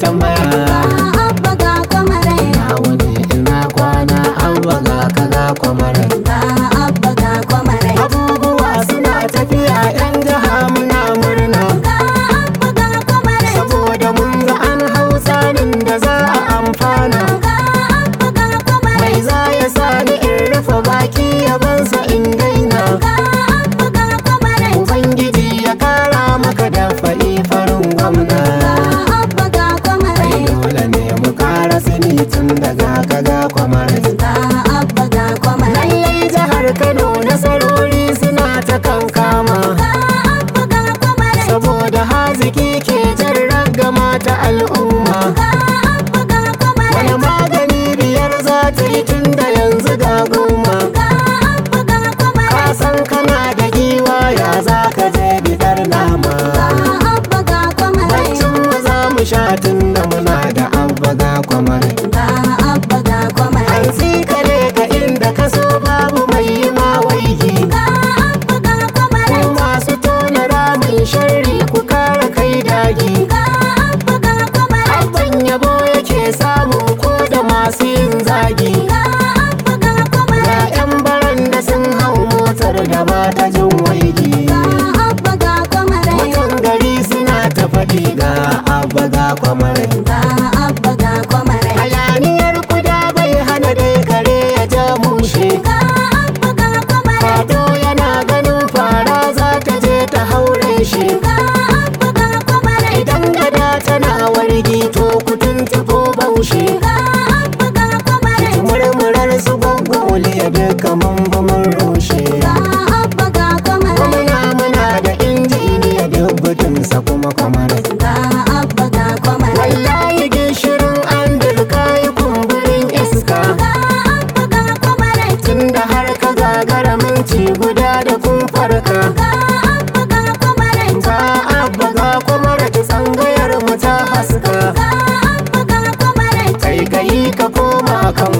tambaya. Abba ga kwamare na wuni ina kwana abba ga kaza kwamare da haziki ke jan mata ta al'umma. mama let wanda har ka gagara minti guda da kumfarka ga abba ga kwamaran ga abba mu ta haska. Ga abba ga kwamaran kai kai ka koma kan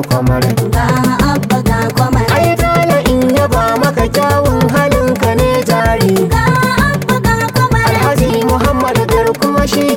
kyawun kwamarin ba abba ga kwamar. Ai dole in yaba maka kyawun halin ka ne jari. Ba abba ga kwamar. Alhaji muhammad garkuwa shi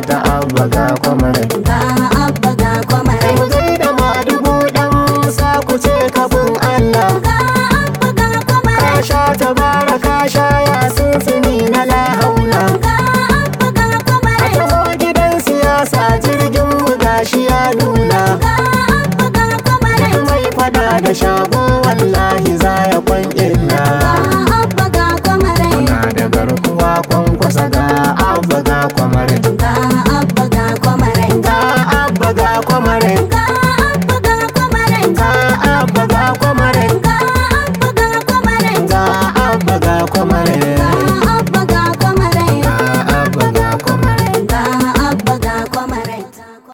ta abba ga kwamare